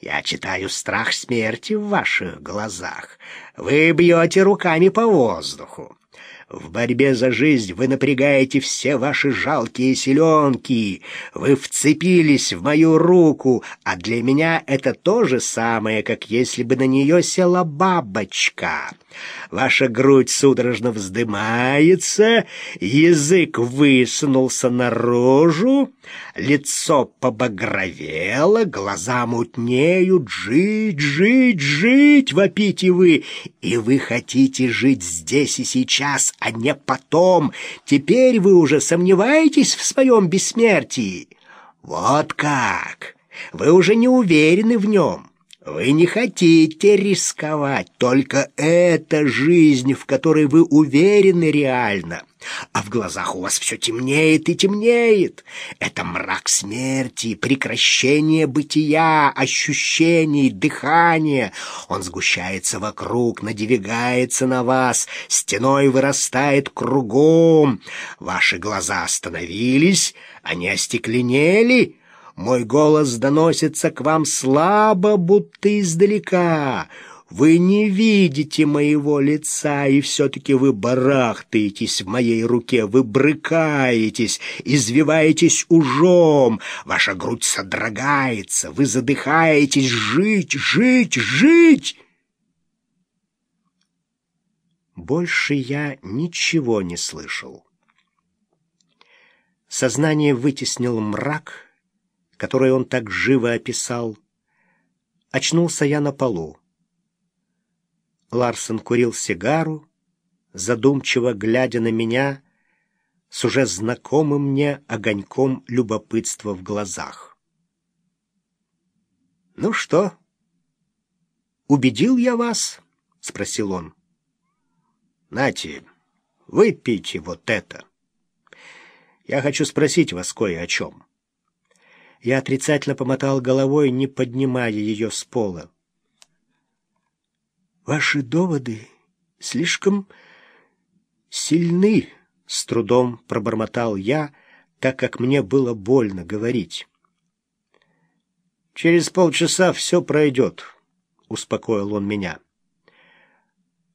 Я читаю страх смерти в ваших глазах. Вы бьете руками по воздуху. В борьбе за жизнь вы напрягаете все ваши жалкие селенки. Вы вцепились в мою руку, а для меня это то же самое, как если бы на нее села бабочка. Ваша грудь судорожно вздымается, язык высунулся наружу, лицо побагровело, глаза мутнеют. Жить, жить, жить, вопите вы, и вы хотите жить здесь и сейчас, а не потом. Теперь вы уже сомневаетесь в своем бессмертии? Вот как! Вы уже не уверены в нем. Вы не хотите рисковать, только эта жизнь, в которой вы уверены реально. А в глазах у вас все темнеет и темнеет. Это мрак смерти, прекращение бытия, ощущений, дыхания. Он сгущается вокруг, надвигается на вас, стеной вырастает кругом. Ваши глаза остановились, они остекленели, мой голос доносится к вам слабо, будто издалека. Вы не видите моего лица, и все-таки вы барахтаетесь в моей руке, вы брыкаетесь, извиваетесь ужом, ваша грудь содрогается, вы задыхаетесь жить, жить, жить. Больше я ничего не слышал. Сознание вытеснил мрак — которое он так живо описал. Очнулся я на полу. Ларсон курил сигару, задумчиво глядя на меня с уже знакомым мне огоньком любопытства в глазах. «Ну что, убедил я вас?» — спросил он. «Нате, выпейте вот это. Я хочу спросить вас кое о чем». Я отрицательно помотал головой, не поднимая ее с пола. «Ваши доводы слишком сильны», — с трудом пробормотал я, так как мне было больно говорить. «Через полчаса все пройдет», — успокоил он меня.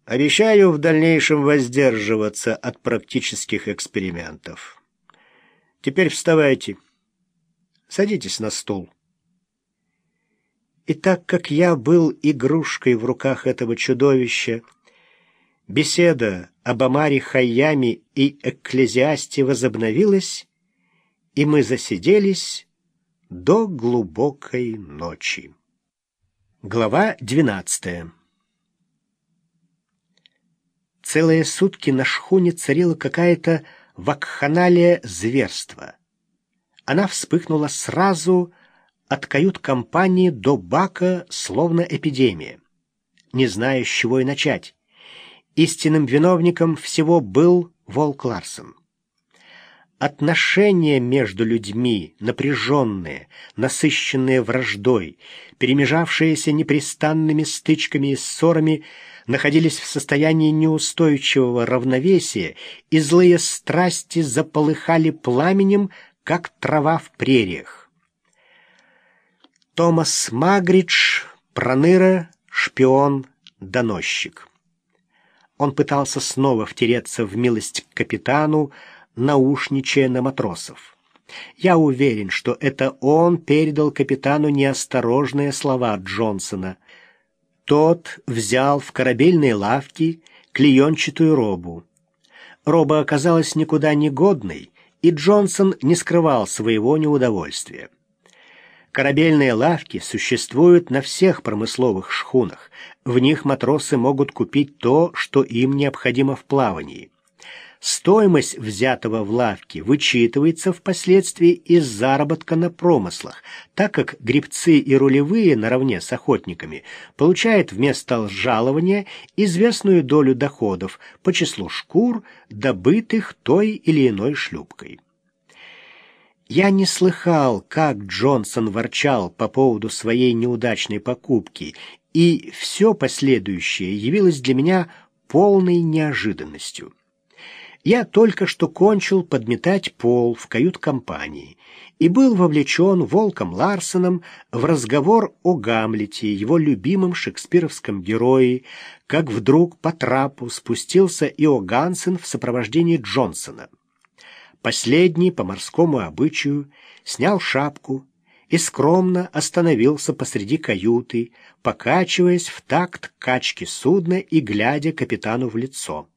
«Обещаю в дальнейшем воздерживаться от практических экспериментов. Теперь вставайте». Садитесь на стул. И так как я был игрушкой в руках этого чудовища, беседа об Амаре Хайяме и Экклезиасте возобновилась, и мы засиделись до глубокой ночи. Глава двенадцатая Целые сутки на шхуне царила какая-то вакханалия зверства — она вспыхнула сразу от кают-компании до бака, словно эпидемия. Не зная, с чего и начать. Истинным виновником всего был Волк Ларсон. Отношения между людьми, напряженные, насыщенные враждой, перемежавшиеся непрестанными стычками и ссорами, находились в состоянии неустойчивого равновесия, и злые страсти заполыхали пламенем, как трава в прериях. Томас Магридж, проныра, шпион, доносчик. Он пытался снова втереться в милость к капитану, наушничая на матросов. Я уверен, что это он передал капитану неосторожные слова Джонсона. Тот взял в корабельной лавке клеенчатую робу. Роба оказалась никуда не годной, и Джонсон не скрывал своего неудовольствия. Корабельные лавки существуют на всех промысловых шхунах. В них матросы могут купить то, что им необходимо в плавании. Стоимость взятого в лавке вычитывается впоследствии из заработка на промыслах, так как гребцы и рулевые наравне с охотниками получают вместо жалования известную долю доходов по числу шкур, добытых той или иной шлюпкой. Я не слыхал, как Джонсон ворчал по поводу своей неудачной покупки, и все последующее явилось для меня полной неожиданностью. Я только что кончил подметать пол в кают-компании и был вовлечен Волком Ларсеном в разговор о Гамлете, его любимом шекспировском герое, как вдруг по трапу спустился Ио Гансен в сопровождении Джонсона. Последний, по морскому обычаю, снял шапку и скромно остановился посреди каюты, покачиваясь в такт качки судна и глядя капитану в лицо.